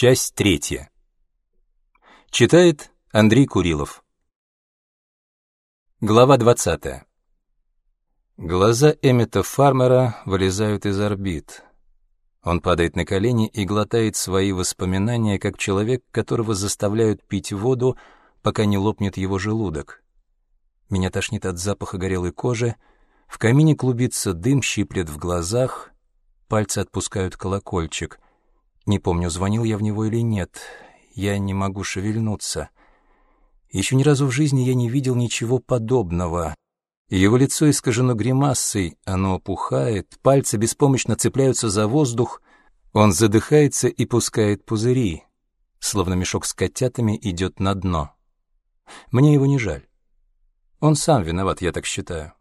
Часть третья. Читает Андрей Курилов. Глава 20. Глаза Эммета Фармера вылезают из орбит. Он падает на колени и глотает свои воспоминания, как человек, которого заставляют пить воду, пока не лопнет его желудок. Меня тошнит от запаха горелой кожи, в камине клубится дым, щиплет в глазах, пальцы отпускают колокольчик. Не помню, звонил я в него или нет. Я не могу шевельнуться. Еще ни разу в жизни я не видел ничего подобного. Его лицо искажено гримасой, оно опухает, пальцы беспомощно цепляются за воздух, он задыхается и пускает пузыри, словно мешок с котятами идет на дно. Мне его не жаль. Он сам виноват, я так считаю.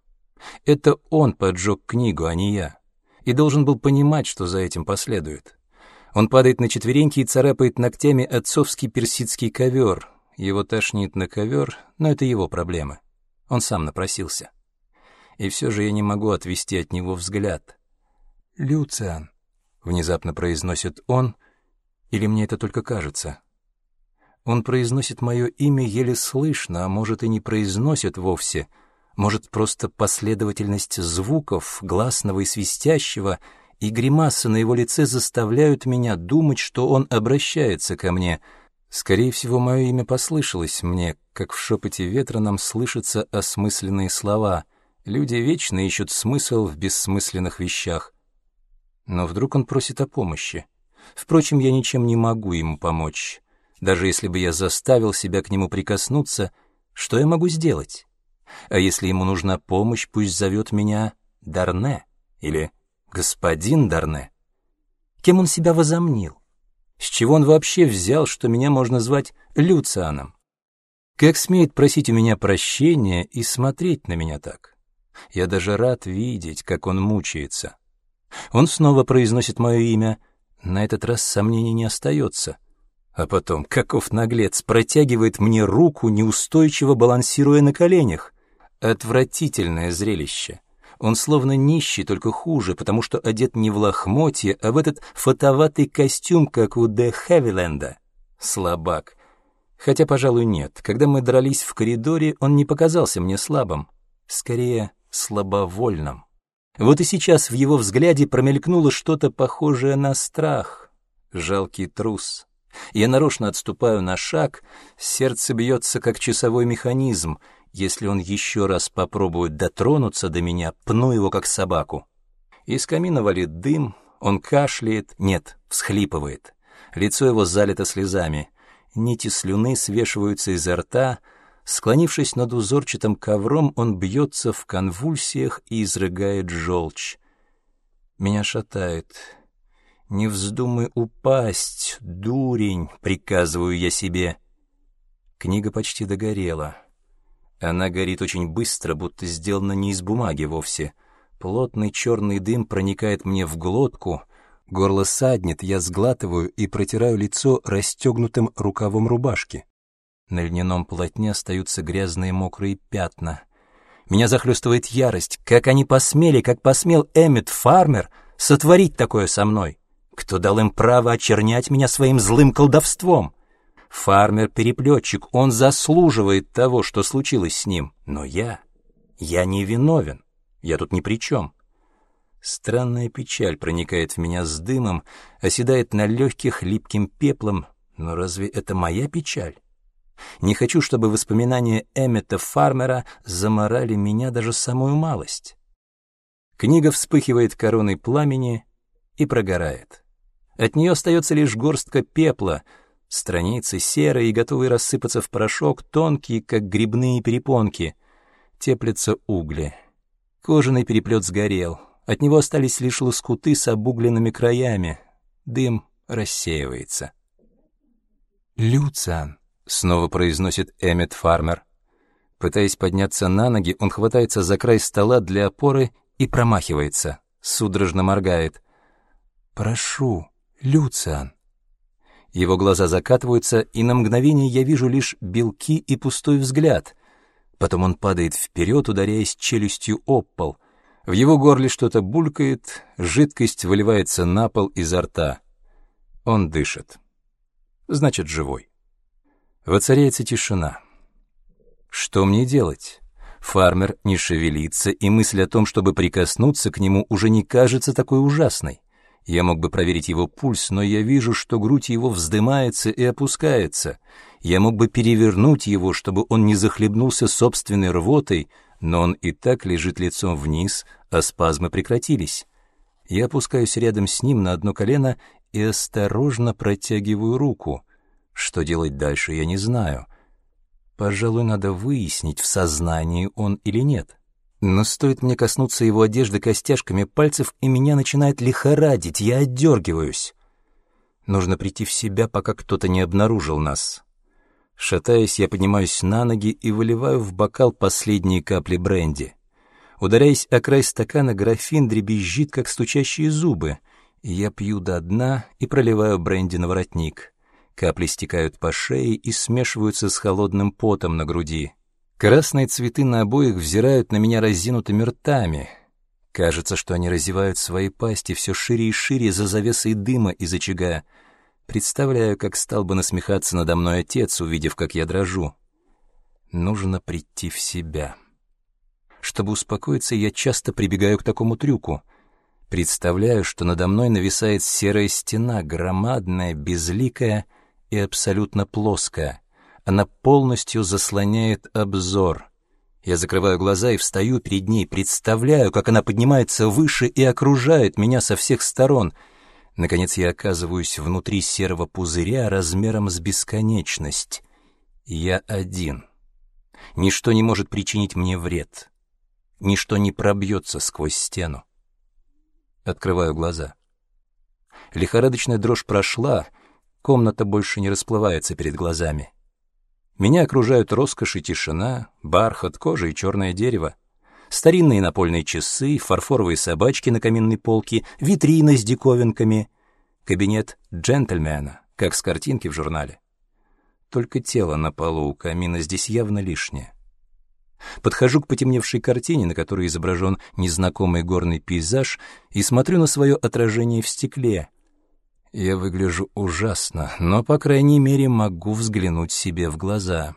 Это он поджег книгу, а не я, и должен был понимать, что за этим последует. Он падает на четвереньки и царапает ногтями отцовский персидский ковер. Его тошнит на ковер, но это его проблемы. Он сам напросился. И все же я не могу отвести от него взгляд. «Люциан», — внезапно произносит он, или мне это только кажется. Он произносит мое имя еле слышно, а может и не произносит вовсе — может, просто последовательность звуков, гласного и свистящего, и гримасы на его лице заставляют меня думать, что он обращается ко мне. Скорее всего, мое имя послышалось мне, как в шепоте ветра нам слышатся осмысленные слова. Люди вечно ищут смысл в бессмысленных вещах. Но вдруг он просит о помощи. Впрочем, я ничем не могу ему помочь. Даже если бы я заставил себя к нему прикоснуться, что я могу сделать? А если ему нужна помощь, пусть зовет меня Дарне или господин Дарне. Кем он себя возомнил? С чего он вообще взял, что меня можно звать Люцианом? Как смеет просить у меня прощения и смотреть на меня так? Я даже рад видеть, как он мучается. Он снова произносит мое имя. На этот раз сомнений не остается. А потом, каков наглец, протягивает мне руку, неустойчиво балансируя на коленях. Отвратительное зрелище. Он словно нищий, только хуже, потому что одет не в лохмотье, а в этот фотоватый костюм, как у Де Хевиленда. Слабак. Хотя, пожалуй, нет. Когда мы дрались в коридоре, он не показался мне слабым. Скорее, слабовольным. Вот и сейчас в его взгляде промелькнуло что-то похожее на страх. Жалкий трус. Я нарочно отступаю на шаг, сердце бьется, как часовой механизм — если он еще раз попробует дотронуться до меня, пну его как собаку. Из камина валит дым, он кашляет, нет, всхлипывает. Лицо его залито слезами. Нити слюны свешиваются изо рта. Склонившись над узорчатым ковром, он бьется в конвульсиях и изрыгает желчь. Меня шатает. «Не вздумай упасть, дурень!» — приказываю я себе. Книга почти догорела. Она горит очень быстро, будто сделана не из бумаги вовсе. Плотный черный дым проникает мне в глотку, горло саднет, я сглатываю и протираю лицо расстегнутым рукавом рубашки. На льняном полотне остаются грязные мокрые пятна. Меня захлестывает ярость. Как они посмели, как посмел Эммет Фармер сотворить такое со мной? Кто дал им право очернять меня своим злым колдовством? Фармер-переплетчик, он заслуживает того, что случилось с ним. Но я... я не виновен. Я тут ни при чем. Странная печаль проникает в меня с дымом, оседает на легких липким пеплом. Но разве это моя печаль? Не хочу, чтобы воспоминания Эммета Фармера заморали меня даже самую малость. Книга вспыхивает короной пламени и прогорает. От нее остается лишь горстка пепла — Страницы серые и готовые рассыпаться в порошок, тонкие, как грибные перепонки. Теплятся угли. Кожаный переплет сгорел. От него остались лишь лоскуты с обугленными краями. Дым рассеивается. «Люциан», — снова произносит Эммет Фармер. Пытаясь подняться на ноги, он хватается за край стола для опоры и промахивается. Судорожно моргает. «Прошу, Люциан». Его глаза закатываются, и на мгновение я вижу лишь белки и пустой взгляд. Потом он падает вперед, ударяясь челюстью об пол. В его горле что-то булькает, жидкость выливается на пол изо рта. Он дышит. значит, живой. Воцаряется тишина. Что мне делать? Фармер не шевелится, и мысль о том, чтобы прикоснуться к нему, уже не кажется такой ужасной. Я мог бы проверить его пульс, но я вижу, что грудь его вздымается и опускается. Я мог бы перевернуть его, чтобы он не захлебнулся собственной рвотой, но он и так лежит лицом вниз, а спазмы прекратились. Я опускаюсь рядом с ним на одно колено и осторожно протягиваю руку. Что делать дальше, я не знаю. Пожалуй, надо выяснить, в сознании он или нет. Но стоит мне коснуться его одежды костяшками пальцев, и меня начинает лихорадить, я отдергиваюсь. Нужно прийти в себя, пока кто-то не обнаружил нас. Шатаясь, я поднимаюсь на ноги и выливаю в бокал последние капли бренди. Ударяясь о край стакана, графин дребезжит, как стучащие зубы. Я пью до дна и проливаю бренди на воротник. Капли стекают по шее и смешиваются с холодным потом на груди. Красные цветы на обоих взирают на меня разинутыми ртами. Кажется, что они разевают свои пасти все шире и шире за завесой дыма из очага. Представляю, как стал бы насмехаться надо мной отец, увидев, как я дрожу. Нужно прийти в себя. Чтобы успокоиться, я часто прибегаю к такому трюку. Представляю, что надо мной нависает серая стена, громадная, безликая и абсолютно плоская — она полностью заслоняет обзор. Я закрываю глаза и встаю перед ней, представляю, как она поднимается выше и окружает меня со всех сторон. Наконец я оказываюсь внутри серого пузыря размером с бесконечность. Я один. Ничто не может причинить мне вред. Ничто не пробьется сквозь стену. Открываю глаза. Лихорадочная дрожь прошла, комната больше не расплывается перед глазами. Меня окружают роскошь и тишина, бархат, кожа и черное дерево. Старинные напольные часы, фарфоровые собачки на каминной полке, витрина с диковинками. Кабинет джентльмена, как с картинки в журнале. Только тело на полу у камина здесь явно лишнее. Подхожу к потемневшей картине, на которой изображен незнакомый горный пейзаж, и смотрю на свое отражение в стекле. Я выгляжу ужасно, но, по крайней мере, могу взглянуть себе в глаза.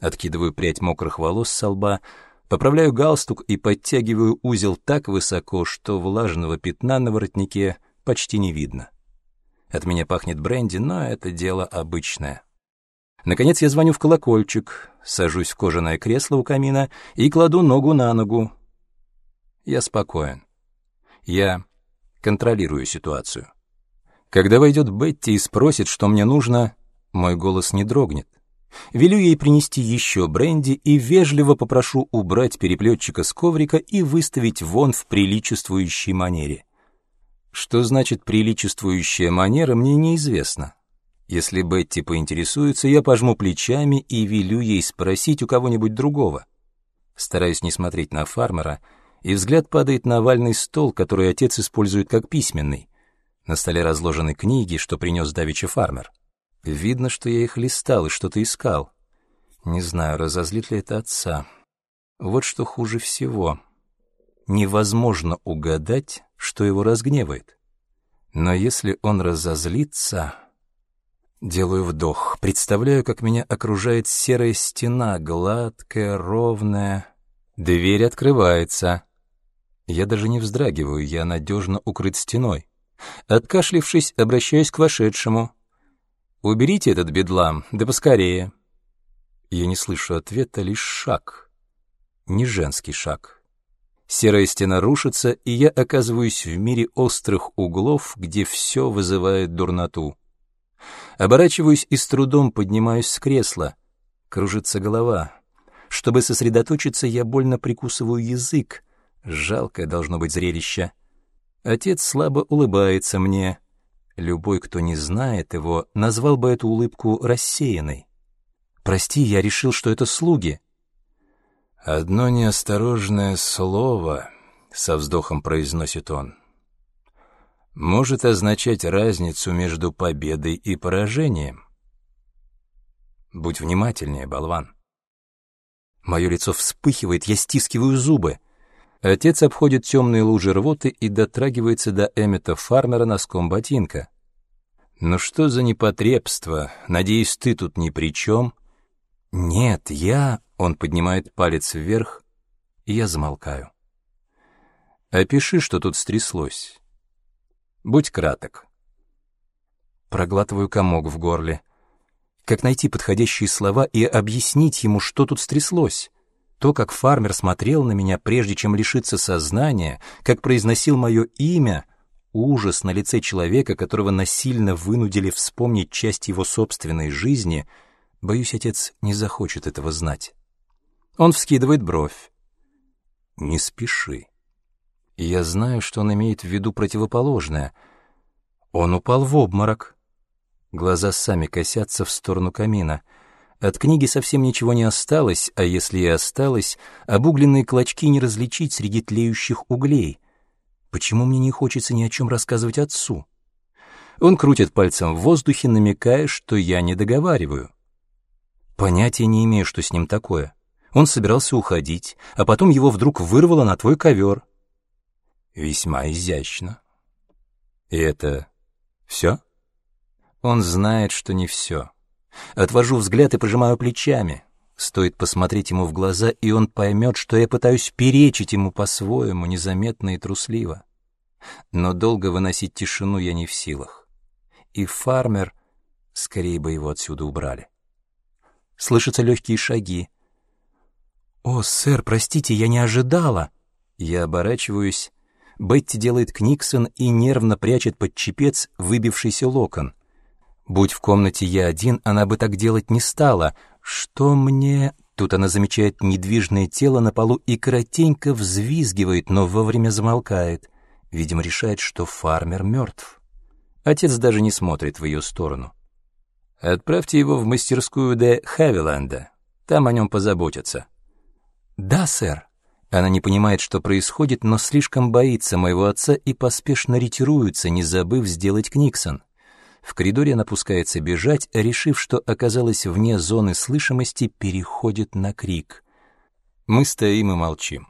Откидываю прядь мокрых волос со лба, поправляю галстук и подтягиваю узел так высоко, что влажного пятна на воротнике почти не видно. От меня пахнет бренди, но это дело обычное. Наконец я звоню в колокольчик, сажусь в кожаное кресло у камина и кладу ногу на ногу. Я спокоен. Я контролирую ситуацию. Когда войдет Бетти и спросит, что мне нужно, мой голос не дрогнет. Велю ей принести еще бренди и вежливо попрошу убрать переплетчика с коврика и выставить вон в приличествующей манере. Что значит приличествующая манера, мне неизвестно. Если Бетти поинтересуется, я пожму плечами и велю ей спросить у кого-нибудь другого. Стараюсь не смотреть на фармера, и взгляд падает на овальный стол, который отец использует как письменный. На столе разложены книги, что принес давеча фармер. Видно, что я их листал и что-то искал. Не знаю, разозлит ли это отца. Вот что хуже всего. Невозможно угадать, что его разгневает. Но если он разозлится... Делаю вдох, представляю, как меня окружает серая стена, гладкая, ровная. Дверь открывается. Я даже не вздрагиваю, я надежно укрыт стеной. Откашлившись, обращаюсь к вошедшему. «Уберите этот бедлам, да поскорее». Я не слышу ответа, лишь шаг. Не женский шаг. Серая стена рушится, и я оказываюсь в мире острых углов, где все вызывает дурноту. Оборачиваюсь и с трудом поднимаюсь с кресла. Кружится голова. Чтобы сосредоточиться, я больно прикусываю язык. Жалкое должно быть зрелище. Отец слабо улыбается мне. Любой, кто не знает его, назвал бы эту улыбку рассеянной. «Прости, я решил, что это слуги». «Одно неосторожное слово», — со вздохом произносит он, — «может означать разницу между победой и поражением». «Будь внимательнее, болван». Мое лицо вспыхивает, я стискиваю зубы. Отец обходит темные лужи рвоты и дотрагивается до Эммета Фармера носком ботинка. «Ну что за непотребство? Надеюсь, ты тут ни при чем?» «Нет, я...» — он поднимает палец вверх, и я замолкаю. «Опиши, что тут стряслось. Будь краток». Проглатываю комок в горле. Как найти подходящие слова и объяснить ему, что тут стряслось? То, как фармер смотрел на меня, прежде чем лишиться сознания, как произносил мое имя — ужас на лице человека, которого насильно вынудили вспомнить часть его собственной жизни, боюсь, отец не захочет этого знать. Он вскидывает бровь. «Не спеши. Я знаю, что он имеет в виду противоположное. Он упал в обморок». Глаза сами косятся в сторону камина. От книги совсем ничего не осталось, а если и осталось, обугленные клочки не различить среди тлеющих углей — Почему мне не хочется ни о чем рассказывать отцу? Он крутит пальцем в воздухе, намекая, что я не договариваю. Понятия не имею, что с ним такое. Он собирался уходить, а потом его вдруг вырвало на твой ковер. Весьма изящно. И это все? Он знает, что не все. Отвожу взгляд и пожимаю плечами. Стоит посмотреть ему в глаза, и он поймет, что я пытаюсь перечить ему по-своему, незаметно и трусливо. Но долго выносить тишину я не в силах. И фармер, скорее бы его отсюда убрали. Слышатся легкие шаги. «О, сэр, простите, я не ожидала!» Я оборачиваюсь. Бетти делает книксон и нервно прячет под чепец выбившийся локон. Будь в комнате я один, она бы так делать не стала — «Что мне...» Тут она замечает недвижное тело на полу и коротенько взвизгивает, но вовремя замолкает. Видимо, решает, что фармер мертв. Отец даже не смотрит в ее сторону. «Отправьте его в мастерскую де Хавиленда. Там о нем позаботятся». «Да, сэр». Она не понимает, что происходит, но слишком боится моего отца и поспешно ретируется, не забыв сделать Книксон. В коридоре она пускается бежать, решив, что оказалась вне зоны слышимости, переходит на крик. Мы стоим и молчим.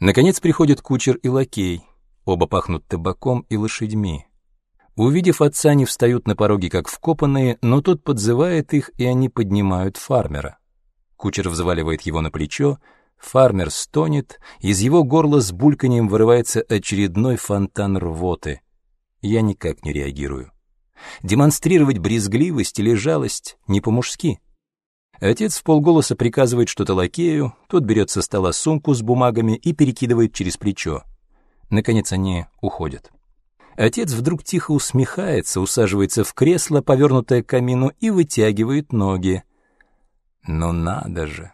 Наконец приходят кучер и лакей. Оба пахнут табаком и лошадьми. Увидев отца, они встают на пороге как вкопанные, но тот подзывает их, и они поднимают фармера. Кучер взваливает его на плечо, фармер стонет, из его горла с бульканьем вырывается очередной фонтан рвоты я никак не реагирую. Демонстрировать брезгливость или жалость не по-мужски. Отец в полголоса приказывает что-то лакею, тот берет со стола сумку с бумагами и перекидывает через плечо. Наконец они уходят. Отец вдруг тихо усмехается, усаживается в кресло, повернутое к камину, и вытягивает ноги. Ну надо же!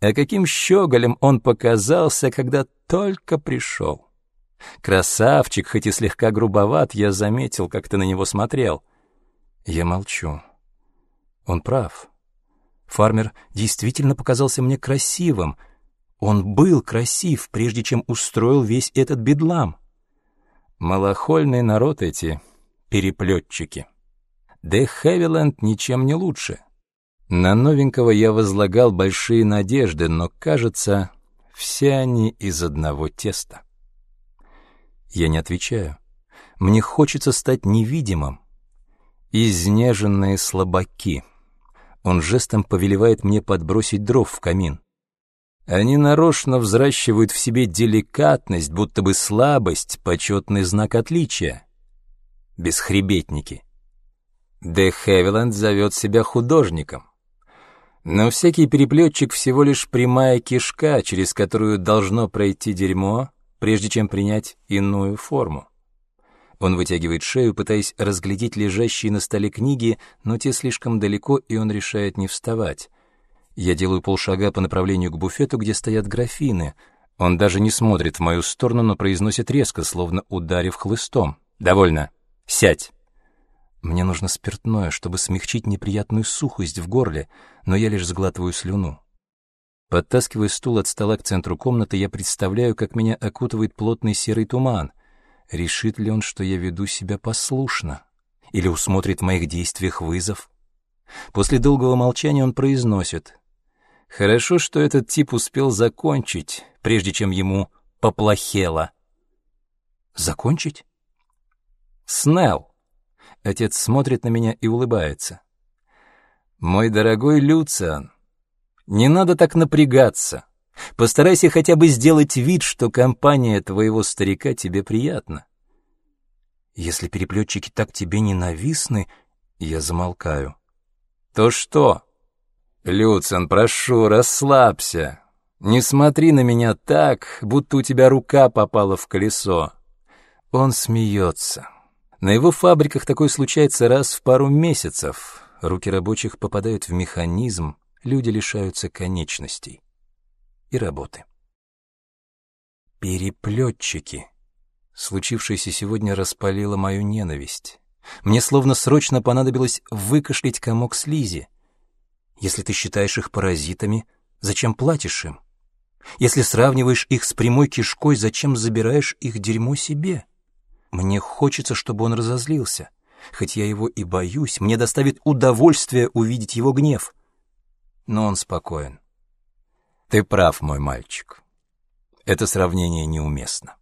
А каким щеголем он показался, когда только пришел! Красавчик, хоть и слегка грубоват, я заметил, как ты на него смотрел. Я молчу. Он прав. Фармер действительно показался мне красивым. Он был красив, прежде чем устроил весь этот бедлам. Малохольный народ эти переплетчики. Де Хевиленд ничем не лучше. На новенького я возлагал большие надежды, но, кажется, все они из одного теста. Я не отвечаю. Мне хочется стать невидимым. Изнеженные слабаки. Он жестом повелевает мне подбросить дров в камин. Они нарочно взращивают в себе деликатность, будто бы слабость — почетный знак отличия. Бесхребетники. Де Хевиленд зовет себя художником. Но всякий переплетчик всего лишь прямая кишка, через которую должно пройти дерьмо, прежде чем принять иную форму. Он вытягивает шею, пытаясь разглядеть лежащие на столе книги, но те слишком далеко, и он решает не вставать. Я делаю полшага по направлению к буфету, где стоят графины. Он даже не смотрит в мою сторону, но произносит резко, словно ударив хлыстом. «Довольно. Сядь!» Мне нужно спиртное, чтобы смягчить неприятную сухость в горле, но я лишь сглатываю слюну. Подтаскивая стул от стола к центру комнаты, я представляю, как меня окутывает плотный серый туман. Решит ли он, что я веду себя послушно? Или усмотрит в моих действиях вызов? После долгого молчания он произносит. «Хорошо, что этот тип успел закончить, прежде чем ему поплохело». «Закончить?» Снелл. Отец смотрит на меня и улыбается. Мой дорогой Люциан, не надо так напрягаться. Постарайся хотя бы сделать вид, что компания твоего старика тебе приятна. Если переплетчики так тебе ненавистны, я замолкаю. То что? Люциан, прошу, расслабься. Не смотри на меня так, будто у тебя рука попала в колесо. Он смеется. На его фабриках такое случается раз в пару месяцев. Руки рабочих попадают в механизм, люди лишаются конечностей и работы. Переплетчики. Случившееся сегодня распалило мою ненависть. Мне словно срочно понадобилось выкашлять комок слизи. Если ты считаешь их паразитами, зачем платишь им? Если сравниваешь их с прямой кишкой, зачем забираешь их дерьмо себе? Мне хочется, чтобы он разозлился. Хоть я его и боюсь, мне доставит удовольствие увидеть его гнев. Но он спокоен. Ты прав, мой мальчик. Это сравнение неуместно.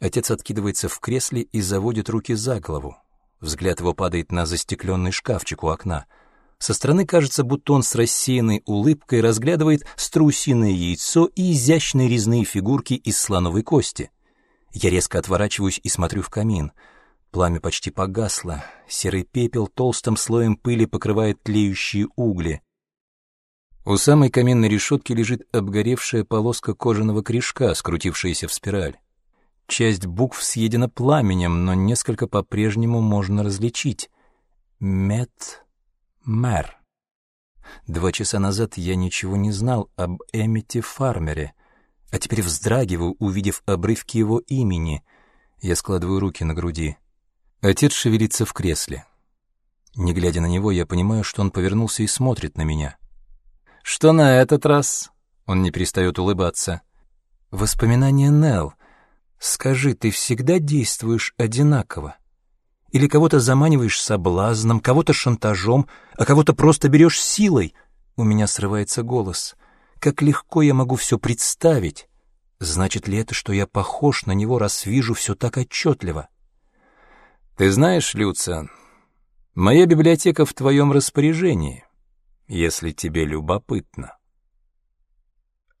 Отец откидывается в кресле и заводит руки за голову. Взгляд его падает на застекленный шкафчик у окна. Со стороны кажется, будто он с рассеянной улыбкой разглядывает страусиное яйцо и изящные резные фигурки из слоновой кости. Я резко отворачиваюсь и смотрю в камин. Пламя почти погасло, серый пепел толстым слоем пыли покрывает тлеющие угли. У самой каминной решетки лежит обгоревшая полоска кожаного кружка, скрутившаяся в спираль. Часть букв съедена пламенем, но несколько по-прежнему можно различить. Мет Мэр. Два часа назад я ничего не знал об Эммите Фармере, а теперь вздрагиваю, увидев обрывки его имени. Я складываю руки на груди. Отец шевелится в кресле. Не глядя на него, я понимаю, что он повернулся и смотрит на меня. «Что на этот раз?» Он не перестает улыбаться. «Воспоминания Нелл. Скажи, ты всегда действуешь одинаково?» Или кого-то заманиваешь соблазном, кого-то шантажом, а кого-то просто берешь силой. У меня срывается голос. Как легко я могу все представить. Значит ли это, что я похож на него, раз вижу все так отчетливо? Ты знаешь, Люциан, моя библиотека в твоем распоряжении, если тебе любопытно.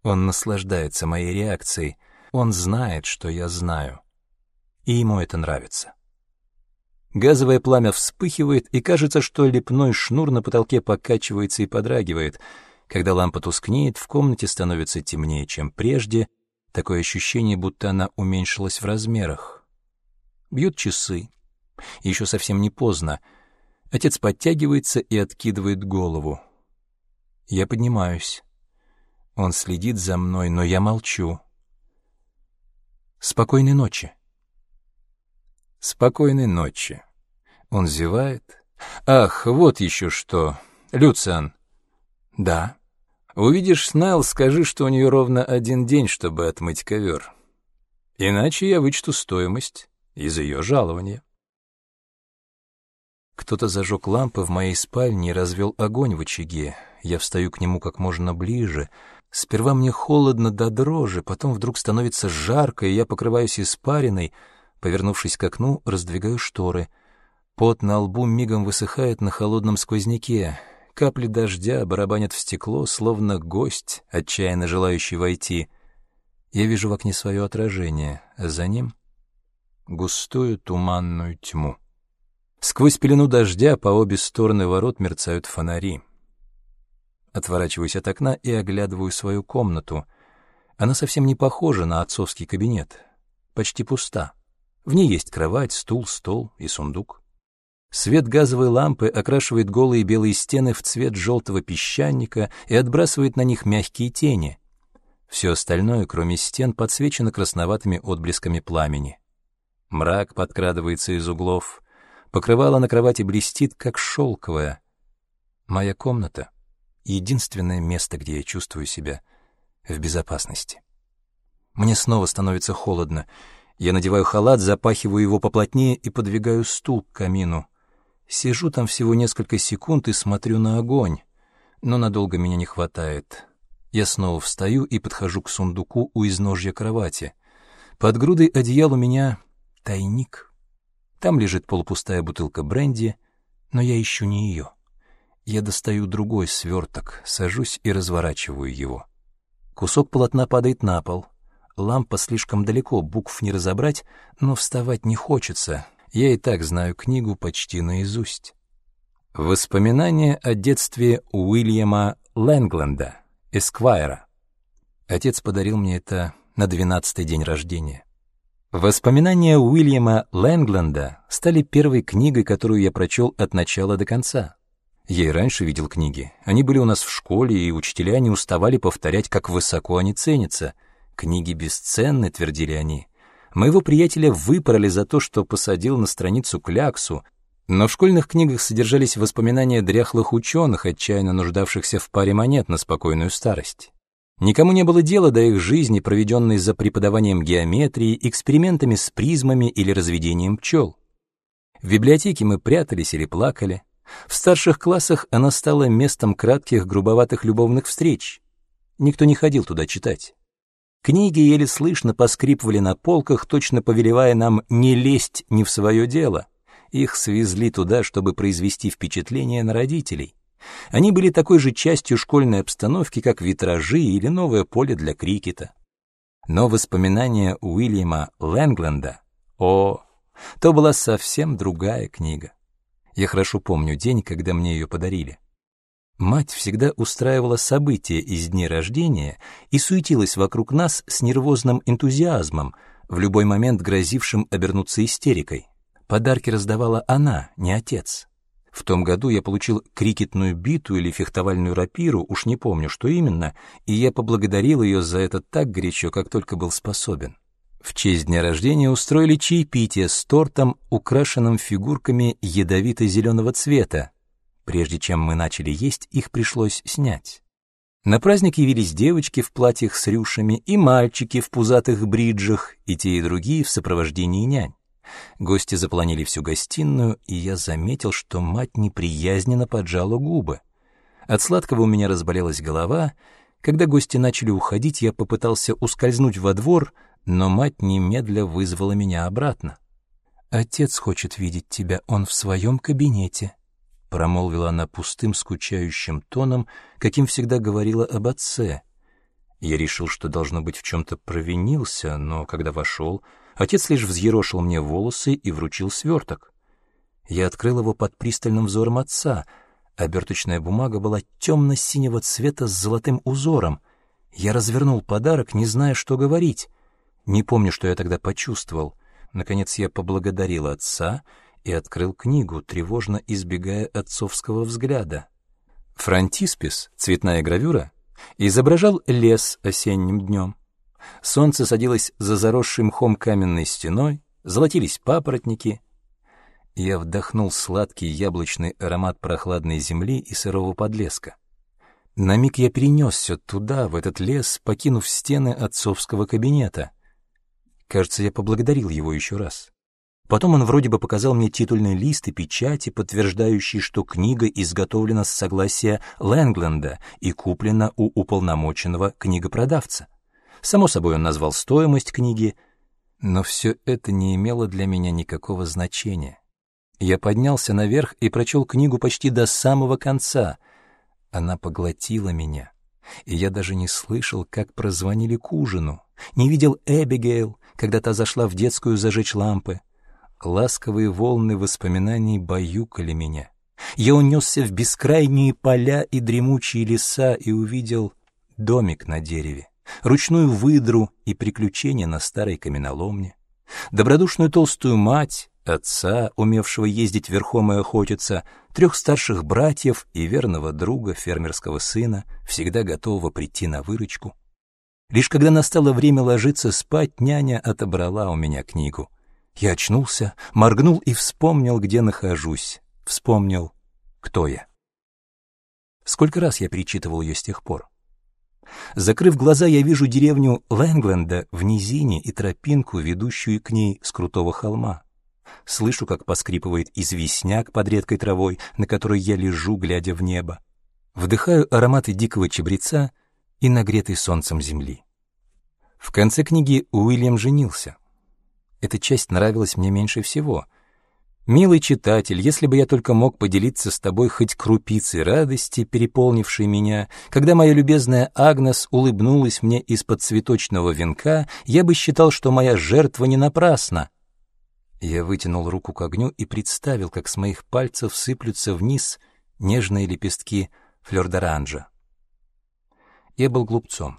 Он наслаждается моей реакцией. Он знает, что я знаю. И ему это нравится. Газовое пламя вспыхивает, и кажется, что лепной шнур на потолке покачивается и подрагивает. Когда лампа тускнеет, в комнате становится темнее, чем прежде. Такое ощущение, будто она уменьшилась в размерах. Бьют часы. Еще совсем не поздно. Отец подтягивается и откидывает голову. Я поднимаюсь. Он следит за мной, но я молчу. Спокойной ночи. Спокойной ночи. Он зевает. Ах, вот еще что. Люциан. Да. Увидишь Снелл, скажи, что у нее ровно один день, чтобы отмыть ковер. Иначе я вычту стоимость из ее жалования. Кто-то зажег лампы в моей спальне и развел огонь в очаге. Я встаю к нему как можно ближе. Сперва мне холодно до дрожи, потом вдруг становится жарко, и я покрываюсь испариной. Повернувшись к окну, раздвигаю шторы — Пот на лбу мигом высыхает на холодном сквозняке. Капли дождя барабанят в стекло, словно гость, отчаянно желающий войти. Я вижу в окне свое отражение, а за ним — густую туманную тьму. Сквозь пелену дождя по обе стороны ворот мерцают фонари. Отворачиваюсь от окна и оглядываю свою комнату. Она совсем не похожа на отцовский кабинет. Почти пуста. В ней есть кровать, стул, стол и сундук. Свет газовой лампы окрашивает голые белые стены в цвет желтого песчаника и отбрасывает на них мягкие тени. Все остальное, кроме стен, подсвечено красноватыми отблесками пламени. Мрак подкрадывается из углов. Покрывало на кровати блестит, как шелковое. Моя комната — единственное место, где я чувствую себя в безопасности. Мне снова становится холодно. Я надеваю халат, запахиваю его поплотнее и подвигаю стул к камину. Сижу там всего несколько секунд и смотрю на огонь, но надолго меня не хватает. Я снова встаю и подхожу к сундуку у изножья кровати. Под грудой одеял у меня тайник. Там лежит полупустая бутылка бренди, но я ищу не ее. Я достаю другой сверток, сажусь и разворачиваю его. Кусок полотна падает на пол. Лампа слишком далеко, букв не разобрать, но вставать не хочется. Я и так знаю книгу почти наизусть. Воспоминания о детстве Уильяма Лэнгленда, Эсквайра. Отец подарил мне это на двенадцатый день рождения. Воспоминания Уильяма Лэнгленда стали первой книгой, которую я прочел от начала до конца. Я и раньше видел книги. Они были у нас в школе, и учителя не уставали повторять, как высоко они ценятся. Книги бесценны, твердили они. Моего приятеля выпороли за то, что посадил на страницу кляксу, но в школьных книгах содержались воспоминания дряхлых ученых, отчаянно нуждавшихся в паре монет на спокойную старость. Никому не было дела до их жизни, проведенной за преподаванием геометрии, экспериментами с призмами или разведением пчел. В библиотеке мы прятались или плакали. В старших классах она стала местом кратких, грубоватых любовных встреч. Никто не ходил туда читать. Книги еле слышно поскрипывали на полках, точно повелевая нам не лезть не в свое дело. Их свезли туда, чтобы произвести впечатление на родителей. Они были такой же частью школьной обстановки, как витражи или новое поле для крикета. Но воспоминания Уильяма Лэнгленда, о, то была совсем другая книга. Я хорошо помню день, когда мне ее подарили. Мать всегда устраивала события из дней рождения и суетилась вокруг нас с нервозным энтузиазмом, в любой момент грозившим обернуться истерикой. Подарки раздавала она, не отец. В том году я получил крикетную биту или фехтовальную рапиру, уж не помню, что именно, и я поблагодарил ее за это так горячо, как только был способен. В честь дня рождения устроили чаепитие с тортом, украшенным фигурками ядовито-зеленого цвета. Прежде чем мы начали есть, их пришлось снять. На праздник явились девочки в платьях с рюшами и мальчики в пузатых бриджах, и те и другие в сопровождении нянь. Гости запланили всю гостиную, и я заметил, что мать неприязненно поджала губы. От сладкого у меня разболелась голова. Когда гости начали уходить, я попытался ускользнуть во двор, но мать немедля вызвала меня обратно. «Отец хочет видеть тебя, он в своем кабинете», — промолвила она пустым, скучающим тоном, каким всегда говорила об отце. Я решил, что, должно быть, в чем-то провинился, но когда вошел, Отец лишь взъерошил мне волосы и вручил сверток. Я открыл его под пристальным взором отца. Оберточная бумага была темно-синего цвета с золотым узором. Я развернул подарок, не зная, что говорить. Не помню, что я тогда почувствовал. Наконец я поблагодарил отца и открыл книгу, тревожно избегая отцовского взгляда. Фронтиспис, цветная гравюра, изображал лес осенним днем. Солнце садилось за заросшей мхом каменной стеной, золотились папоротники. Я вдохнул сладкий яблочный аромат прохладной земли и сырого подлеска. На миг я перенесся туда, в этот лес, покинув стены отцовского кабинета. Кажется, я поблагодарил его еще раз. Потом он вроде бы показал мне титульный лист и печати, подтверждающие, что книга изготовлена с согласия Лэнгленда и куплена у уполномоченного книгопродавца. Само собой, он назвал стоимость книги, но все это не имело для меня никакого значения. Я поднялся наверх и прочел книгу почти до самого конца. Она поглотила меня, и я даже не слышал, как прозвонили к ужину, не видел Эбигейл, когда та зашла в детскую зажечь лампы. Ласковые волны воспоминаний баюкали меня. Я унесся в бескрайние поля и дремучие леса и увидел домик на дереве ручную выдру и приключения на старой каменоломне, добродушную толстую мать, отца, умевшего ездить верхом и охотиться, трех старших братьев и верного друга фермерского сына, всегда готового прийти на выручку. Лишь когда настало время ложиться спать, няня отобрала у меня книгу. Я очнулся, моргнул и вспомнил, где нахожусь, вспомнил, кто я. Сколько раз я перечитывал ее с тех пор. Закрыв глаза, я вижу деревню Лэнгленда в низине и тропинку, ведущую к ней с крутого холма. Слышу, как поскрипывает известняк под редкой травой, на которой я лежу, глядя в небо. Вдыхаю ароматы дикого чабреца и нагретой солнцем земли. В конце книги Уильям женился. Эта часть нравилась мне меньше всего. Милый читатель, если бы я только мог поделиться с тобой хоть крупицей радости, переполнившей меня, когда моя любезная Агнес улыбнулась мне из-под цветочного венка, я бы считал, что моя жертва не напрасна. Я вытянул руку к огню и представил, как с моих пальцев сыплются вниз нежные лепестки флёрдоранжа. Я был глупцом.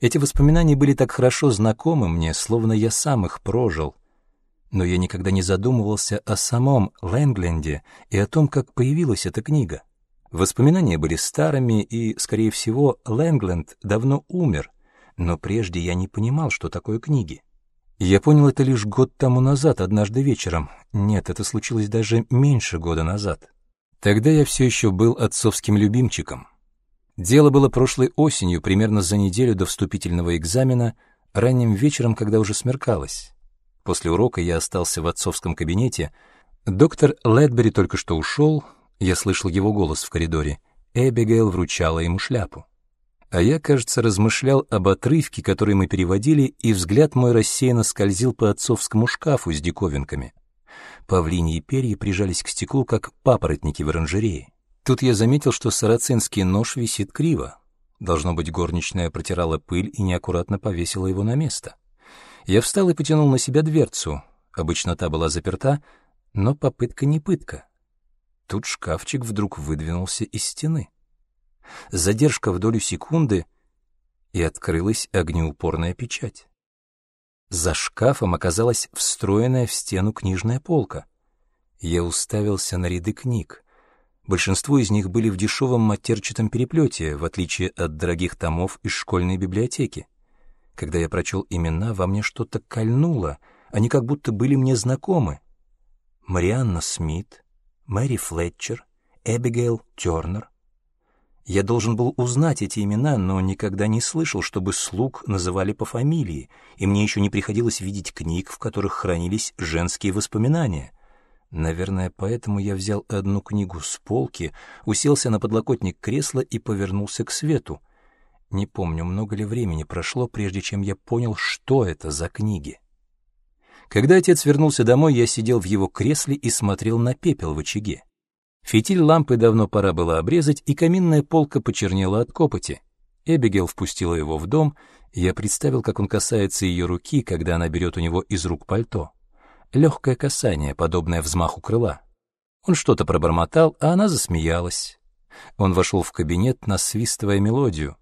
Эти воспоминания были так хорошо знакомы мне, словно я сам их прожил, но я никогда не задумывался о самом Лэнгленде и о том, как появилась эта книга. Воспоминания были старыми, и, скорее всего, Лэнгленд давно умер, но прежде я не понимал, что такое книги. Я понял это лишь год тому назад, однажды вечером. Нет, это случилось даже меньше года назад. Тогда я все еще был отцовским любимчиком. Дело было прошлой осенью, примерно за неделю до вступительного экзамена, ранним вечером, когда уже смеркалось. После урока я остался в отцовском кабинете. Доктор Ледбери только что ушел, я слышал его голос в коридоре. Эбигейл вручала ему шляпу. А я, кажется, размышлял об отрывке, который мы переводили, и взгляд мой рассеянно скользил по отцовскому шкафу с диковинками. Павлиньи перья прижались к стеклу, как папоротники в оранжерее. Тут я заметил, что сарацинский нож висит криво. Должно быть, горничная протирала пыль и неаккуратно повесила его на место. Я встал и потянул на себя дверцу. Обычно та была заперта, но попытка не пытка. Тут шкафчик вдруг выдвинулся из стены. Задержка в долю секунды, и открылась огнеупорная печать. За шкафом оказалась встроенная в стену книжная полка. Я уставился на ряды книг. Большинство из них были в дешевом матерчатом переплете, в отличие от дорогих томов из школьной библиотеки. Когда я прочел имена, во мне что-то кольнуло, они как будто были мне знакомы. Марианна Смит, Мэри Флетчер, Эбигейл Тернер. Я должен был узнать эти имена, но никогда не слышал, чтобы слуг называли по фамилии, и мне еще не приходилось видеть книг, в которых хранились женские воспоминания. Наверное, поэтому я взял одну книгу с полки, уселся на подлокотник кресла и повернулся к свету. Не помню, много ли времени прошло, прежде чем я понял, что это за книги. Когда отец вернулся домой, я сидел в его кресле и смотрел на пепел в очаге. Фитиль лампы давно пора было обрезать, и каминная полка почернела от копоти. Эбигейл впустила его в дом, и я представил, как он касается ее руки, когда она берет у него из рук пальто. Легкое касание, подобное взмаху крыла. Он что-то пробормотал, а она засмеялась. Он вошел в кабинет, насвистывая мелодию.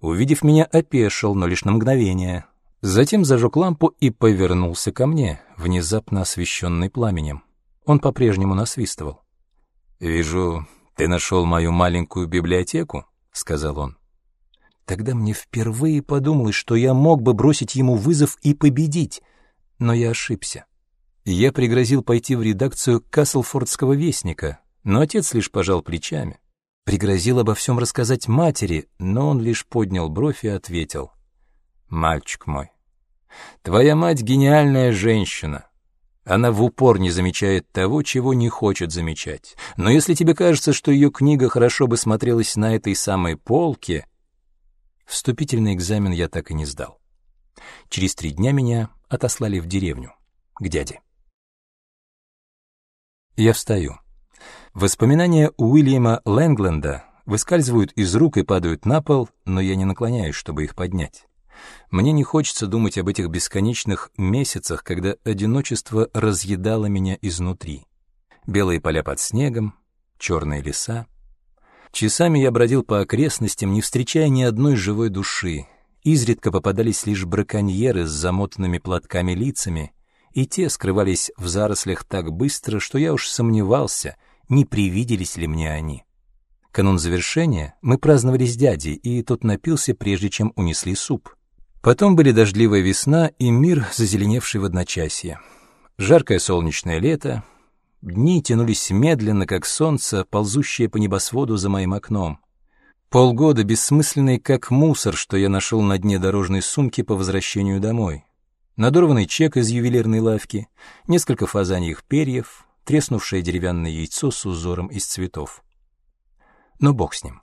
Увидев меня, опешил, но лишь на мгновение. Затем зажег лампу и повернулся ко мне, внезапно освещенный пламенем. Он по-прежнему насвистывал. «Вижу, ты нашел мою маленькую библиотеку», — сказал он. Тогда мне впервые подумалось, что я мог бы бросить ему вызов и победить, но я ошибся. Я пригрозил пойти в редакцию Каслфордского вестника, но отец лишь пожал плечами. Пригрозил обо всем рассказать матери, но он лишь поднял бровь и ответил. «Мальчик мой, твоя мать гениальная женщина. Она в упор не замечает того, чего не хочет замечать. Но если тебе кажется, что ее книга хорошо бы смотрелась на этой самой полке...» Вступительный экзамен я так и не сдал. Через три дня меня отослали в деревню, к дяде. Я встаю. Воспоминания Уильяма Лэнгленда выскальзывают из рук и падают на пол, но я не наклоняюсь, чтобы их поднять. Мне не хочется думать об этих бесконечных месяцах, когда одиночество разъедало меня изнутри. Белые поля под снегом, черные леса. Часами я бродил по окрестностям, не встречая ни одной живой души. Изредка попадались лишь браконьеры с замотанными платками лицами, и те скрывались в зарослях так быстро, что я уж сомневался, не привиделись ли мне они. Канун завершения мы праздновали с дядей, и тот напился, прежде чем унесли суп. Потом были дождливая весна и мир, зазеленевший в одночасье. Жаркое солнечное лето. Дни тянулись медленно, как солнце, ползущее по небосводу за моим окном. Полгода бессмысленный, как мусор, что я нашел на дне дорожной сумки по возвращению домой. Надорванный чек из ювелирной лавки, несколько фазаньих перьев, треснувшее деревянное яйцо с узором из цветов. Но бог с ним.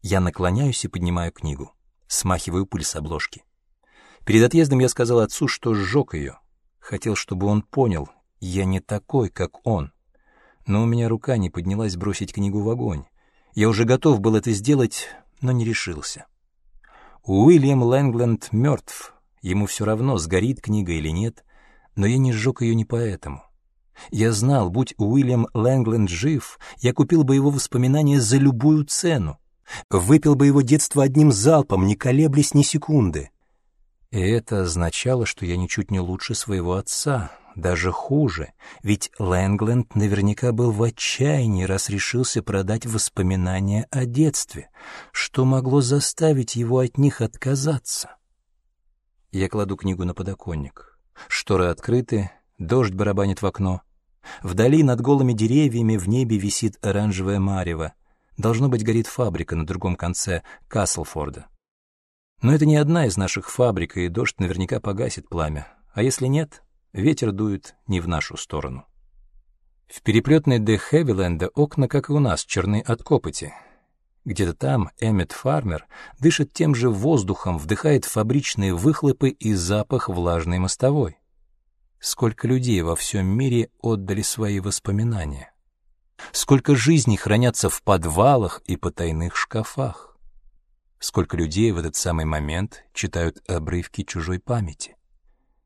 Я наклоняюсь и поднимаю книгу, смахиваю пыль с обложки. Перед отъездом я сказал отцу, что сжег ее. Хотел, чтобы он понял, Я не такой, как он. Но у меня рука не поднялась бросить книгу в огонь. Я уже готов был это сделать, но не решился. Уильям Лэнгленд мертв. Ему все равно, сгорит книга или нет, но я не сжег ее не поэтому. Я знал, будь Уильям Лэнгленд жив, я купил бы его воспоминания за любую цену. Выпил бы его детство одним залпом, не колеблясь ни секунды. И это означало, что я ничуть не лучше своего отца, даже хуже, ведь Лэнгленд наверняка был в отчаянии, раз решился продать воспоминания о детстве. Что могло заставить его от них отказаться? Я кладу книгу на подоконник. Шторы открыты, дождь барабанит в окно. Вдали над голыми деревьями в небе висит оранжевое марево. Должно быть, горит фабрика на другом конце Каслфорда. Но это не одна из наших фабрик, и дождь наверняка погасит пламя. А если нет, ветер дует не в нашу сторону. В переплетной де Хевиленда окна, как и у нас, черны от копоти. Где-то там Эммет Фармер дышит тем же воздухом, вдыхает фабричные выхлопы и запах влажной мостовой. Сколько людей во всем мире отдали свои воспоминания. Сколько жизней хранятся в подвалах и потайных шкафах. Сколько людей в этот самый момент читают обрывки чужой памяти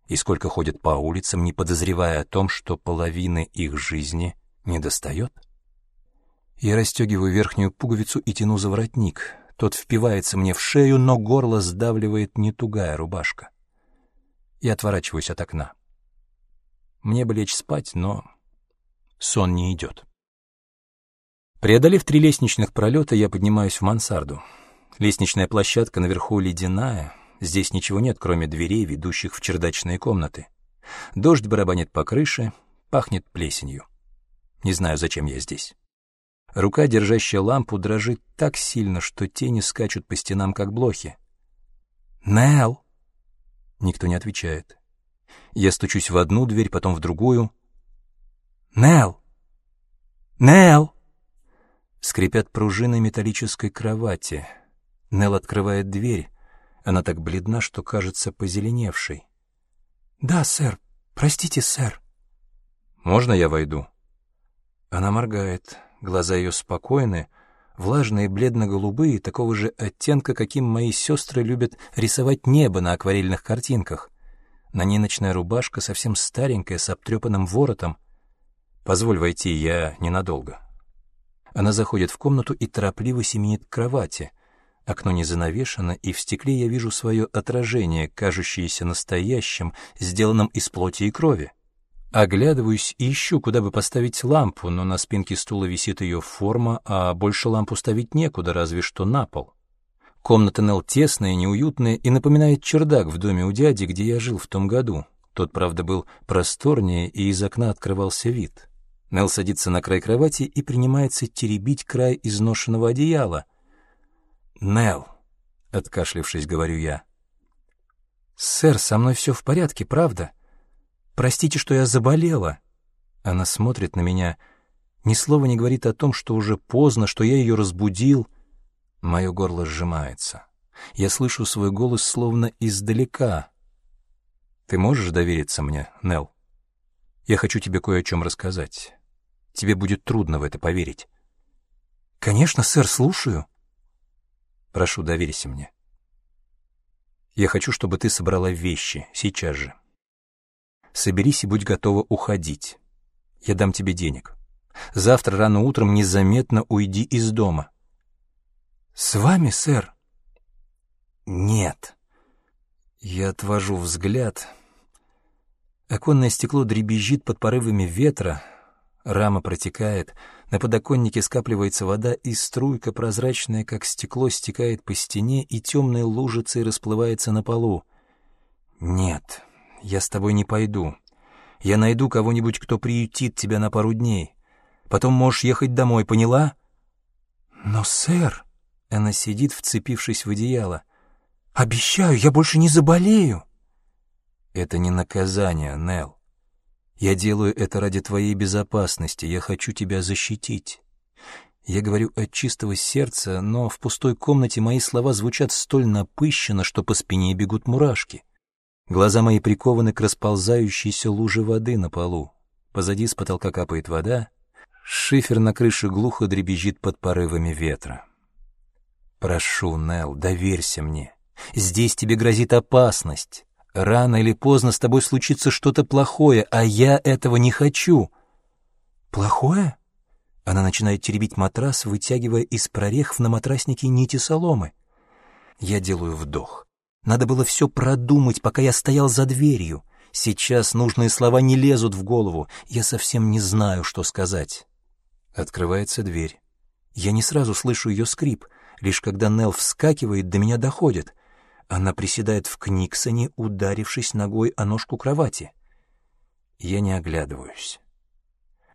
и сколько ходят по улицам, не подозревая о том, что половины их жизни недостает? Я расстегиваю верхнюю пуговицу и тяну за воротник. Тот впивается мне в шею, но горло сдавливает не тугая рубашка. Я отворачиваюсь от окна. Мне бы лечь спать, но сон не идет. Преодолев три лестничных пролета, я поднимаюсь в мансарду. Лестничная площадка наверху ледяная, Здесь ничего нет, кроме дверей, ведущих в чердачные комнаты. Дождь барабанит по крыше, пахнет плесенью. Не знаю, зачем я здесь. Рука, держащая лампу, дрожит так сильно, что тени скачут по стенам, как блохи. «Нелл!» Никто не отвечает. Я стучусь в одну дверь, потом в другую. «Нелл! Нелл!» Скрипят пружины металлической кровати. Нелл открывает дверь. Она так бледна, что кажется позеленевшей. «Да, сэр. Простите, сэр». «Можно я войду?» Она моргает. Глаза ее спокойны, влажные, бледно-голубые, такого же оттенка, каким мои сестры любят рисовать небо на акварельных картинках. На ней ночная рубашка, совсем старенькая, с обтрепанным воротом. «Позволь войти, я ненадолго». Она заходит в комнату и торопливо семенит к кровати. Окно не занавешено, и в стекле я вижу свое отражение, кажущееся настоящим, сделанным из плоти и крови. Оглядываюсь и ищу, куда бы поставить лампу, но на спинке стула висит ее форма, а больше лампу ставить некуда, разве что на пол. Комната Нелл тесная, неуютная и напоминает чердак в доме у дяди, где я жил в том году. Тот, правда, был просторнее, и из окна открывался вид. Нелл садится на край кровати и принимается теребить край изношенного одеяла — Нел, откашлившись, говорю я. «Сэр, со мной все в порядке, правда? Простите, что я заболела». Она смотрит на меня, ни слова не говорит о том, что уже поздно, что я ее разбудил. Мое горло сжимается. Я слышу свой голос словно издалека. «Ты можешь довериться мне, Нел? Я хочу тебе кое о чем рассказать. Тебе будет трудно в это поверить». «Конечно, сэр, слушаю». Прошу, доверься мне. Я хочу, чтобы ты собрала вещи, сейчас же. Соберись и будь готова уходить. Я дам тебе денег. Завтра рано утром незаметно уйди из дома. С вами, сэр? Нет. Я отвожу взгляд. Оконное стекло дребезжит под порывами ветра, рама протекает — на подоконнике скапливается вода, и струйка, прозрачная, как стекло, стекает по стене и темной лужицей расплывается на полу. «Нет, я с тобой не пойду. Я найду кого-нибудь, кто приютит тебя на пару дней. Потом можешь ехать домой, поняла?» «Но, сэр...» — она сидит, вцепившись в одеяло. «Обещаю, я больше не заболею!» «Это не наказание, Нелл. Я делаю это ради твоей безопасности, я хочу тебя защитить. Я говорю от чистого сердца, но в пустой комнате мои слова звучат столь напыщенно, что по спине бегут мурашки. Глаза мои прикованы к расползающейся луже воды на полу. Позади с потолка капает вода. Шифер на крыше глухо дребезжит под порывами ветра. «Прошу, Нелл, доверься мне. Здесь тебе грозит опасность. Рано или поздно с тобой случится что-то плохое, а я этого не хочу». «Плохое?» Она начинает теребить матрас, вытягивая из прорех на матраснике нити соломы. Я делаю вдох. Надо было все продумать, пока я стоял за дверью. Сейчас нужные слова не лезут в голову. Я совсем не знаю, что сказать. Открывается дверь. Я не сразу слышу ее скрип. Лишь когда Нелл вскакивает, до меня доходит. Она приседает в Книксоне, ударившись ногой о ножку кровати. Я не оглядываюсь.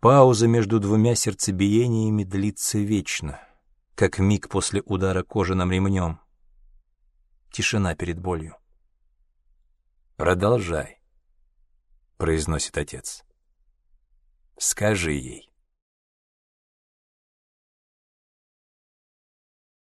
Пауза между двумя сердцебиениями длится вечно, как миг после удара кожаным ремнем. Тишина перед болью. «Продолжай», — произносит отец. «Скажи ей».